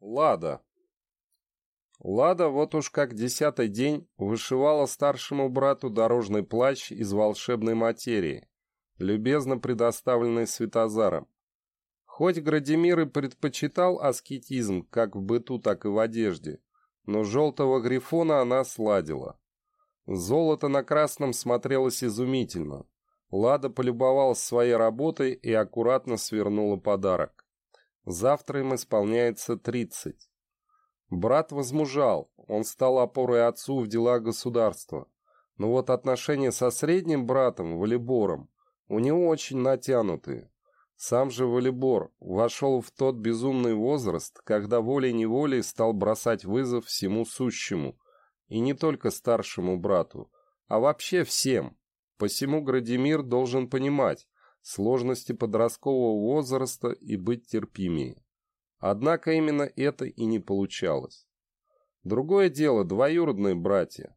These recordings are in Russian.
Лада. Лада вот уж как десятый день вышивала старшему брату дорожный плащ из волшебной материи, любезно предоставленный Светозаром. Хоть Градимир и предпочитал аскетизм как в быту, так и в одежде, но желтого грифона она сладила. Золото на красном смотрелось изумительно. Лада полюбовалась своей работой и аккуратно свернула подарок. Завтра им исполняется тридцать. Брат возмужал, он стал опорой отцу в делах государства. Но вот отношения со средним братом, Валибором, у него очень натянутые. Сам же Валибор вошел в тот безумный возраст, когда волей-неволей стал бросать вызов всему сущему, и не только старшему брату, а вообще всем. Посему Градимир должен понимать, сложности подросткового возраста и быть терпимее. Однако именно это и не получалось. Другое дело двоюродные братья.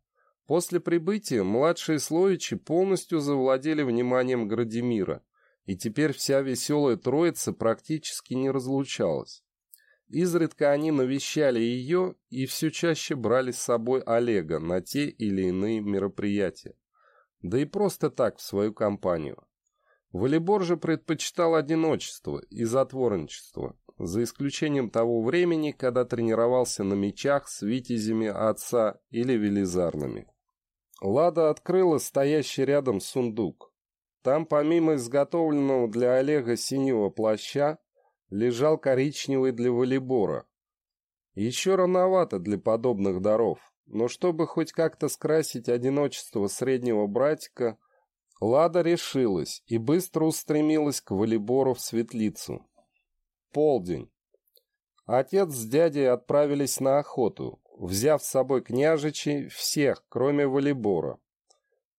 После прибытия младшие Словичи полностью завладели вниманием Градимира, и теперь вся веселая троица практически не разлучалась. Изредка они навещали ее и все чаще брали с собой Олега на те или иные мероприятия. Да и просто так в свою компанию. Волейбор же предпочитал одиночество и затворничество, за исключением того времени, когда тренировался на мечах с витязями отца или велизарными. Лада открыла стоящий рядом сундук. Там, помимо изготовленного для Олега синего плаща, лежал коричневый для волейбора. Еще рановато для подобных даров, но чтобы хоть как-то скрасить одиночество среднего братика – Лада решилась и быстро устремилась к волейбору в светлицу. Полдень. Отец с дядей отправились на охоту, взяв с собой княжичей всех, кроме волейбора.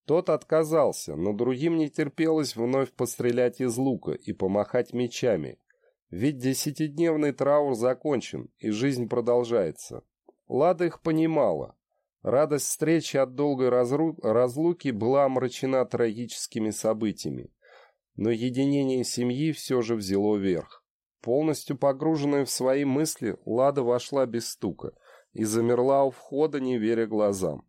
Тот отказался, но другим не терпелось вновь пострелять из лука и помахать мечами, ведь десятидневный траур закончен, и жизнь продолжается. Лада их понимала. Радость встречи от долгой разру... разлуки была омрачена трагическими событиями, но единение семьи все же взяло верх. Полностью погруженная в свои мысли, Лада вошла без стука и замерла у входа, не веря глазам.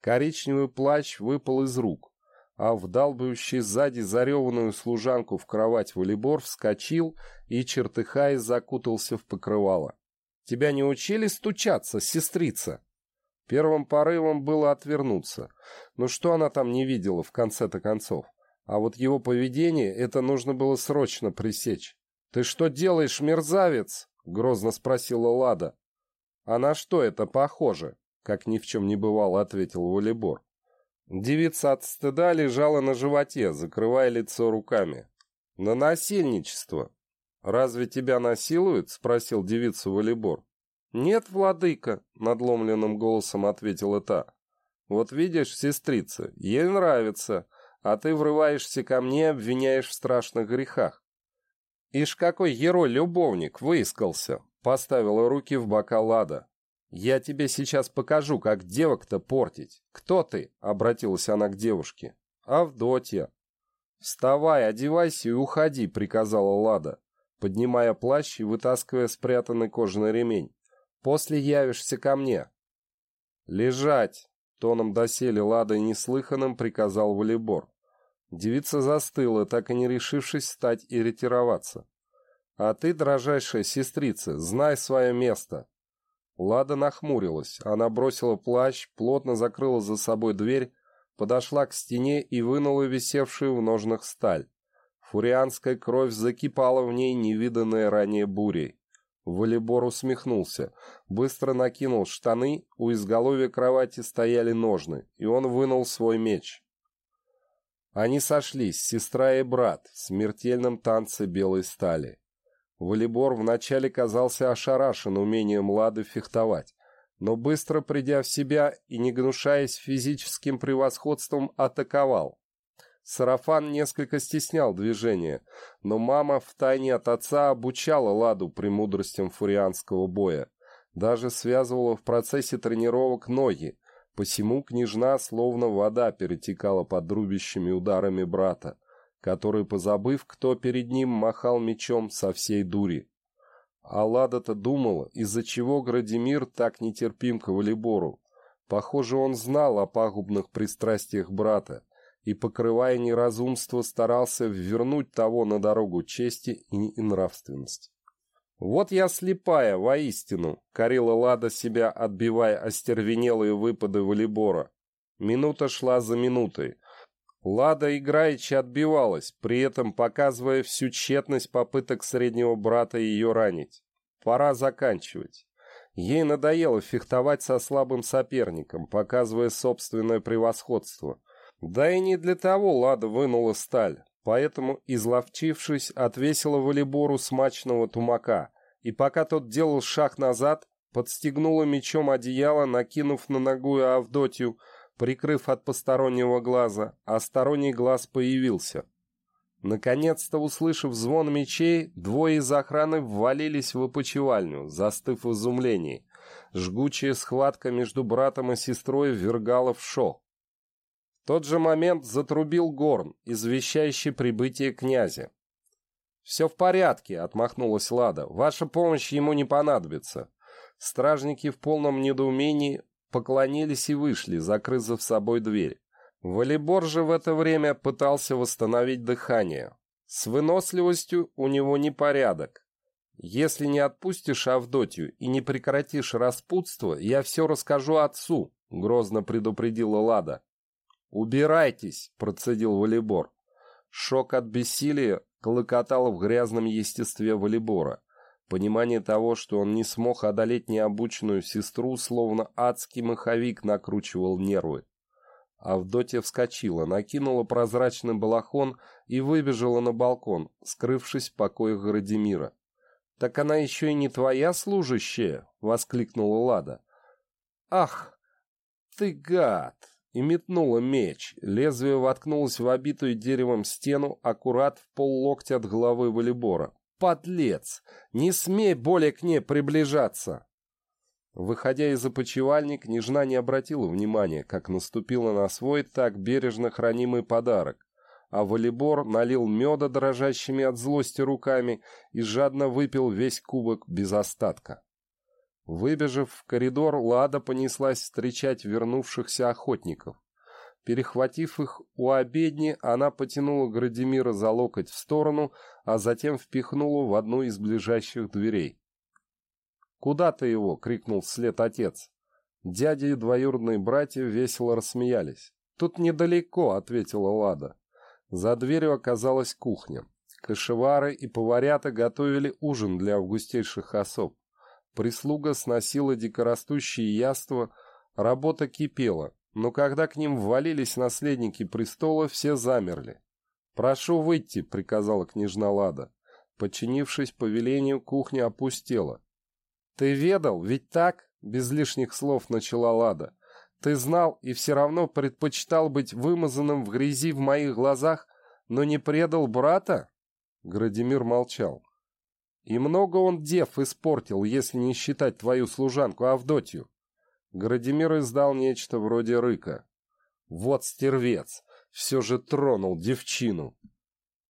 Коричневый плащ выпал из рук, а вдалбающий сзади зареванную служанку в кровать волейбор вскочил и, чертыхаясь, закутался в покрывало. «Тебя не учили стучаться, сестрица?» Первым порывом было отвернуться. Но что она там не видела в конце-то концов? А вот его поведение, это нужно было срочно пресечь. «Ты что делаешь, мерзавец?» — грозно спросила Лада. «А на что это похоже?» — как ни в чем не бывало, ответил Волейбор. Девица от стыда лежала на животе, закрывая лицо руками. «На насильничество!» «Разве тебя насилуют?» — спросил девицу Волейбор. «Нет, владыка», — надломленным голосом ответила та. «Вот видишь, сестрица, ей нравится, а ты врываешься ко мне, обвиняешь в страшных грехах». «Ишь, какой герой-любовник выискался!» — поставила руки в бока Лада. «Я тебе сейчас покажу, как девок-то портить. Кто ты?» — обратилась она к девушке. «Авдотья». «Вставай, одевайся и уходи», — приказала Лада, поднимая плащ и вытаскивая спрятанный кожаный ремень. После явишься ко мне». «Лежать!» — тоном доселе ладой неслыханным приказал волейбор. Девица застыла, так и не решившись встать и ретироваться. «А ты, дрожайшая сестрица, знай свое место!» Лада нахмурилась. Она бросила плащ, плотно закрыла за собой дверь, подошла к стене и вынула висевшую в ножнах сталь. Фурианская кровь закипала в ней невиданной ранее бурей. Волейбор усмехнулся, быстро накинул штаны, у изголовья кровати стояли ножны, и он вынул свой меч. Они сошлись, сестра и брат, в смертельном танце белой стали. Волейбор вначале казался ошарашен умением Лады фехтовать, но быстро придя в себя и не гнушаясь физическим превосходством, атаковал. Сарафан несколько стеснял движение, но мама втайне от отца обучала Ладу премудростям фурианского боя. Даже связывала в процессе тренировок ноги, посему княжна словно вода перетекала под рубящими ударами брата, который, позабыв, кто перед ним, махал мечом со всей дури. А Лада-то думала, из-за чего Градимир так нетерпим к Валибору. Похоже, он знал о пагубных пристрастиях брата и, покрывая неразумство, старался вернуть того на дорогу чести и нравственности. «Вот я слепая, воистину!» — корила Лада себя, отбивая остервенелые выпады волейбора. Минута шла за минутой. Лада играючи отбивалась, при этом показывая всю тщетность попыток среднего брата ее ранить. Пора заканчивать. Ей надоело фехтовать со слабым соперником, показывая собственное превосходство. Да и не для того Лада вынула сталь поэтому, изловчившись, отвесила волейбору смачного тумака, и пока тот делал шаг назад, подстегнула мечом одеяло, накинув на ногу Авдотью, прикрыв от постороннего глаза, а сторонний глаз появился. Наконец-то, услышав звон мечей, двое из охраны ввалились в опочивальню, застыв в изумлении. Жгучая схватка между братом и сестрой ввергала в шок тот же момент затрубил горн, извещающий прибытие князя. «Все в порядке», — отмахнулась Лада. «Ваша помощь ему не понадобится». Стражники в полном недоумении поклонились и вышли, закрыв за собой дверь. Волейбор же в это время пытался восстановить дыхание. С выносливостью у него непорядок. «Если не отпустишь Авдотью и не прекратишь распутство, я все расскажу отцу», — грозно предупредила Лада. «Убирайтесь!» — процедил волейбор. Шок от бессилия колокотал в грязном естестве волейбора. Понимание того, что он не смог одолеть необученную сестру, словно адский маховик накручивал нервы. Авдотья вскочила, накинула прозрачный балахон и выбежала на балкон, скрывшись в покоях Градимира. «Так она еще и не твоя служащая?» — воскликнула Лада. «Ах, ты гад!» И метнула меч. Лезвие воткнулось в обитую деревом стену аккурат в поллоктя от головы волейбора. «Подлец! Не смей более к ней приближаться!» Выходя из опочивальни, княжна не обратила внимания, как наступила на свой так бережно хранимый подарок, а волейбор налил меда дрожащими от злости руками и жадно выпил весь кубок без остатка. Выбежав в коридор, Лада понеслась встречать вернувшихся охотников. Перехватив их у обедни, она потянула Градимира за локоть в сторону, а затем впихнула в одну из ближайших дверей. «Куда ты его?» — крикнул вслед отец. Дядя и двоюродные братья весело рассмеялись. «Тут недалеко», — ответила Лада. За дверью оказалась кухня. Кашевары и поварята готовили ужин для августейших особ. Прислуга сносила дикорастущие яства, работа кипела, но когда к ним ввалились наследники престола, все замерли. «Прошу выйти», — приказала княжна Лада. Подчинившись повелению, кухня опустела. «Ты ведал, ведь так?» — без лишних слов начала Лада. «Ты знал и все равно предпочитал быть вымазанным в грязи в моих глазах, но не предал брата?» Градимир молчал. И много он дев испортил, если не считать твою служанку Авдотью. Градимир издал нечто вроде рыка. Вот стервец, все же тронул девчину.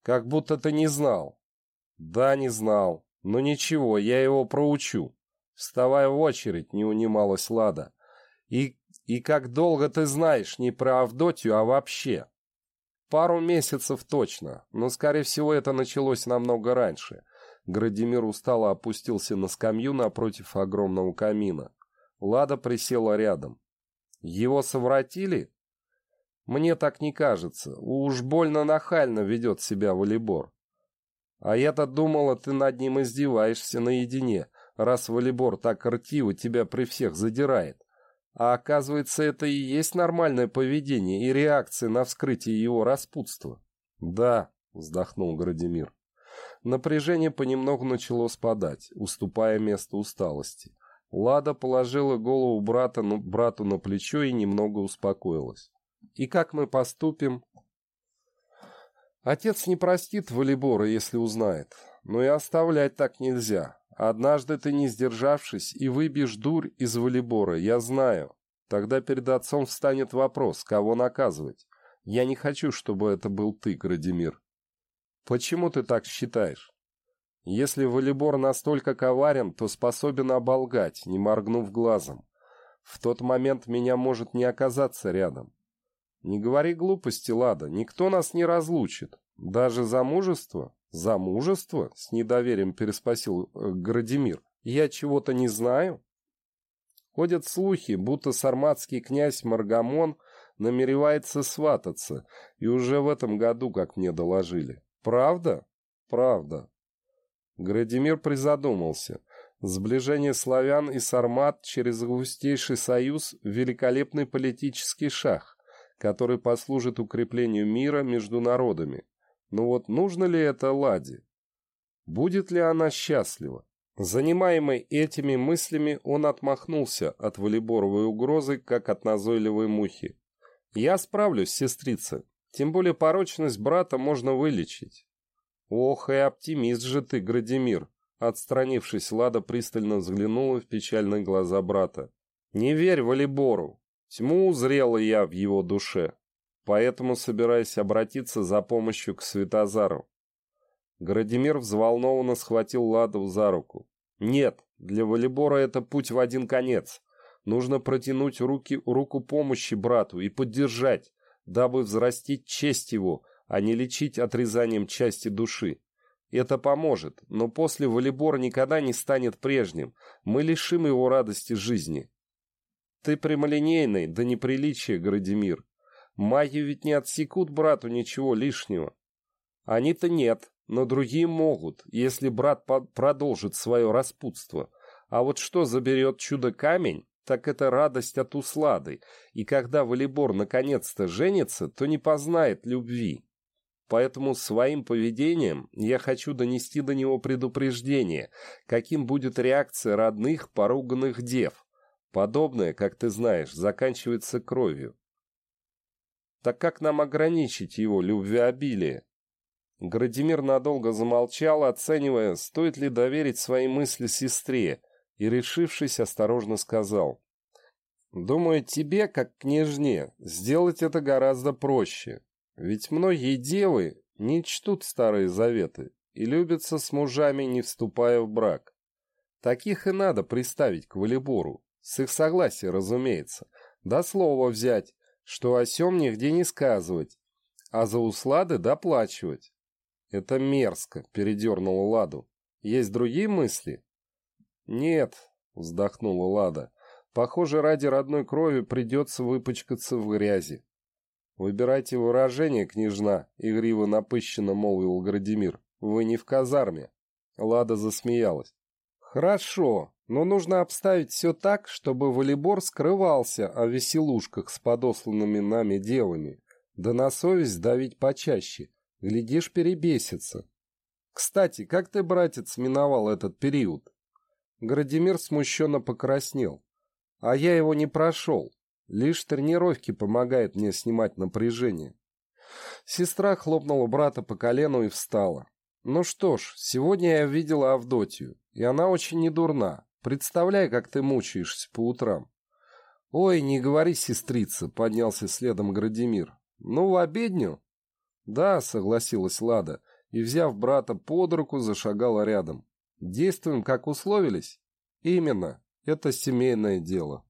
Как будто ты не знал. Да, не знал. Но ничего, я его проучу. Вставай в очередь, не унималась Лада. И, и как долго ты знаешь не про Авдотью, а вообще? Пару месяцев точно, но, скорее всего, это началось намного раньше. Градимир устало опустился на скамью напротив огромного камина. Лада присела рядом. «Его совратили?» «Мне так не кажется. Уж больно нахально ведет себя волейбор. А я-то думала, ты над ним издеваешься наедине, раз волейбор так ртиво тебя при всех задирает. А оказывается, это и есть нормальное поведение и реакция на вскрытие его распутства». «Да», — вздохнул Градимир. Напряжение понемногу начало спадать, уступая место усталости. Лада положила голову брата, ну, брату на плечо и немного успокоилась. «И как мы поступим?» «Отец не простит волейбора, если узнает. Но и оставлять так нельзя. Однажды ты, не сдержавшись, и выбьешь дурь из волейбора, я знаю. Тогда перед отцом встанет вопрос, кого наказывать. Я не хочу, чтобы это был ты, Градимир. «Почему ты так считаешь?» Если волейбор настолько коварен, то способен оболгать, не моргнув глазом. В тот момент меня может не оказаться рядом. Не говори глупости, Лада, никто нас не разлучит. Даже замужество? Замужество? С недоверием переспросил э, Градимир. Я чего-то не знаю? Ходят слухи, будто сарматский князь Маргамон намеревается свататься, и уже в этом году, как мне доложили. Правда? Правда. Градимир призадумался. Сближение славян и сармат через густейший союз – великолепный политический шаг, который послужит укреплению мира между народами. Но вот нужно ли это Ладе? Будет ли она счастлива? Занимаемый этими мыслями, он отмахнулся от волейборовой угрозы, как от назойливой мухи. «Я справлюсь, сестрица. Тем более порочность брата можно вылечить». «Ох, и оптимист же ты, Градимир!» Отстранившись, Лада пристально взглянула в печальные глаза брата. «Не верь Валибору. Тьму узрела я в его душе. Поэтому собираюсь обратиться за помощью к Светозару». Градимир взволнованно схватил Ладу за руку. «Нет, для Валибора это путь в один конец. Нужно протянуть руки, руку помощи брату и поддержать, дабы взрастить честь его, а не лечить отрезанием части души. Это поможет, но после волейбор никогда не станет прежним. Мы лишим его радости жизни. Ты прямолинейный, да неприличие, Градимир. Маги ведь не отсекут брату ничего лишнего. Они-то нет, но другие могут, если брат продолжит свое распутство. А вот что заберет чудо-камень, так это радость от услады, и когда волейбор наконец-то женится, то не познает любви. Поэтому своим поведением я хочу донести до него предупреждение, каким будет реакция родных поруганных дев. Подобное, как ты знаешь, заканчивается кровью. Так как нам ограничить его любвеобилие? Градимир надолго замолчал, оценивая, стоит ли доверить свои мысли сестре, и, решившись, осторожно сказал. «Думаю, тебе, как княжне, сделать это гораздо проще. Ведь многие девы не чтут старые заветы и любятся с мужами, не вступая в брак. Таких и надо приставить к волейбору, с их согласия, разумеется, до слова взять, что о сем нигде не сказывать, а за услады доплачивать. Это мерзко, передернула Ладу. Есть другие мысли? Нет, вздохнула Лада. Похоже, ради родной крови придется выпачкаться в грязи. «Выбирайте выражение, княжна», — игриво напыщенно молвил Градимир. «Вы не в казарме». Лада засмеялась. «Хорошо, но нужно обставить все так, чтобы волейбор скрывался о веселушках с подосланными нами девами. Да на совесть давить почаще. Глядишь, перебесится. Кстати, как ты, братец, миновал этот период?» Градимир смущенно покраснел. «А я его не прошел. Лишь тренировки помогают мне снимать напряжение. Сестра хлопнула брата по колену и встала. Ну что ж, сегодня я видела Авдотью, и она очень недурна. Представляй, как ты мучаешься по утрам. Ой, не говори, сестрица, поднялся следом Градимир. Ну, в обедню? Да, согласилась Лада, и, взяв брата под руку, зашагала рядом. Действуем, как условились? Именно, это семейное дело.